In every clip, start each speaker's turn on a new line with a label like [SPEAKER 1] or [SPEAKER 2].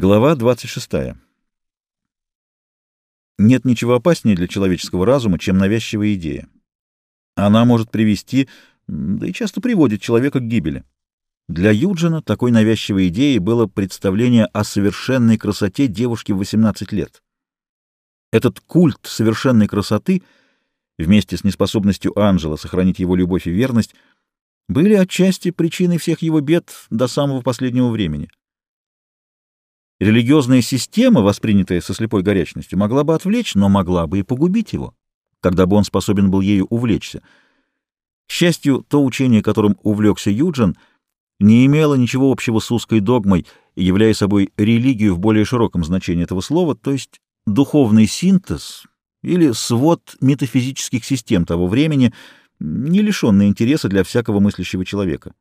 [SPEAKER 1] Глава 26. Нет ничего опаснее для человеческого разума, чем навязчивая идея. Она может привести, да и часто приводит человека к гибели. Для Юджина такой навязчивой идеей было представление о совершенной красоте девушки в 18 лет. Этот культ совершенной красоты, вместе с неспособностью Анжела сохранить его любовь и верность, были отчасти причиной всех его бед до самого последнего времени — Религиозная система, воспринятая со слепой горячностью, могла бы отвлечь, но могла бы и погубить его, когда бы он способен был ею увлечься. К счастью, то учение, которым увлекся Юджин, не имело ничего общего с узкой догмой, являя собой религию в более широком значении этого слова, то есть духовный синтез или свод метафизических систем того времени, не лишенный интереса для всякого мыслящего человека.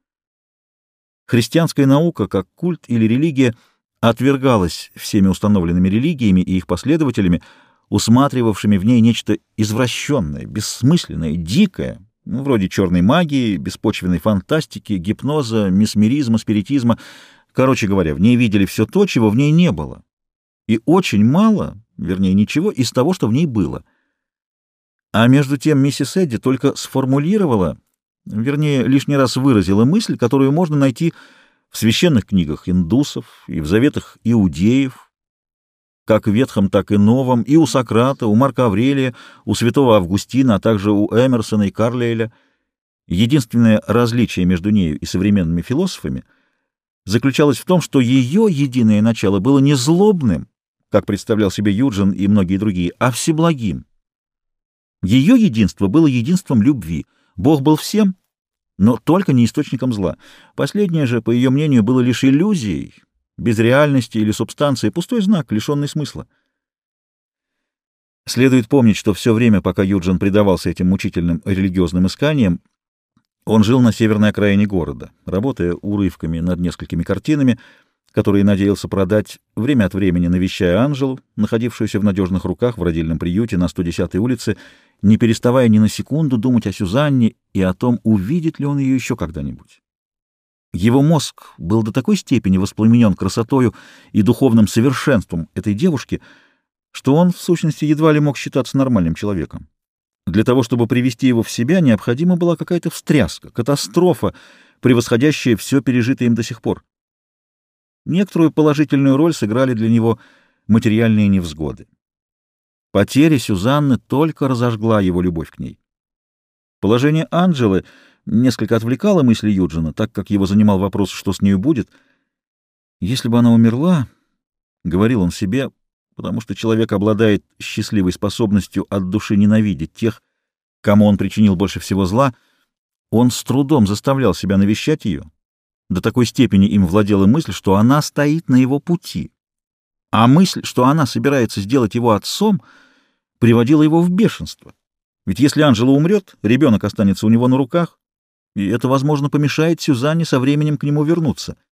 [SPEAKER 1] Христианская наука, как культ или религия — отвергалась всеми установленными религиями и их последователями, усматривавшими в ней нечто извращенное, бессмысленное, дикое, ну, вроде черной магии, беспочвенной фантастики, гипноза, месмеризма, спиритизма. Короче говоря, в ней видели все то, чего в ней не было. И очень мало, вернее, ничего из того, что в ней было. А между тем миссис Эдди только сформулировала, вернее, лишний раз выразила мысль, которую можно найти в священных книгах индусов и в заветах иудеев, как в Ветхом, так и Новом, и у Сократа, у Марка Аврелия, у святого Августина, а также у Эмерсона и Карлейля. Единственное различие между нею и современными философами заключалось в том, что ее единое начало было не злобным, как представлял себе Юджин и многие другие, а всеблагим. Ее единство было единством любви. Бог был всем, но только не источником зла. Последнее же, по ее мнению, было лишь иллюзией, без реальности или субстанции, пустой знак, лишенный смысла. Следует помнить, что все время, пока Юджин предавался этим мучительным религиозным исканиям, он жил на северной окраине города, работая урывками над несколькими картинами, которые надеялся продать, время от времени навещая Анжелу, находившуюся в надежных руках в родильном приюте на 110-й улице, не переставая ни на секунду думать о Сюзанне и о том, увидит ли он ее еще когда-нибудь. Его мозг был до такой степени воспламенен красотою и духовным совершенством этой девушки, что он, в сущности, едва ли мог считаться нормальным человеком. Для того, чтобы привести его в себя, необходима была какая-то встряска, катастрофа, превосходящая все пережитое им до сих пор. Некоторую положительную роль сыграли для него материальные невзгоды. Потеря Сюзанны только разожгла его любовь к ней. Положение Анджелы несколько отвлекало мысли Юджина, так как его занимал вопрос, что с нею будет. Если бы она умерла, — говорил он себе, потому что человек обладает счастливой способностью от души ненавидеть тех, кому он причинил больше всего зла, он с трудом заставлял себя навещать ее, до такой степени им владела мысль, что она стоит на его пути. А мысль, что она собирается сделать его отцом, приводила его в бешенство. Ведь если Анжела умрет, ребенок останется у него на руках, и это, возможно, помешает Сюзанне со временем к нему вернуться —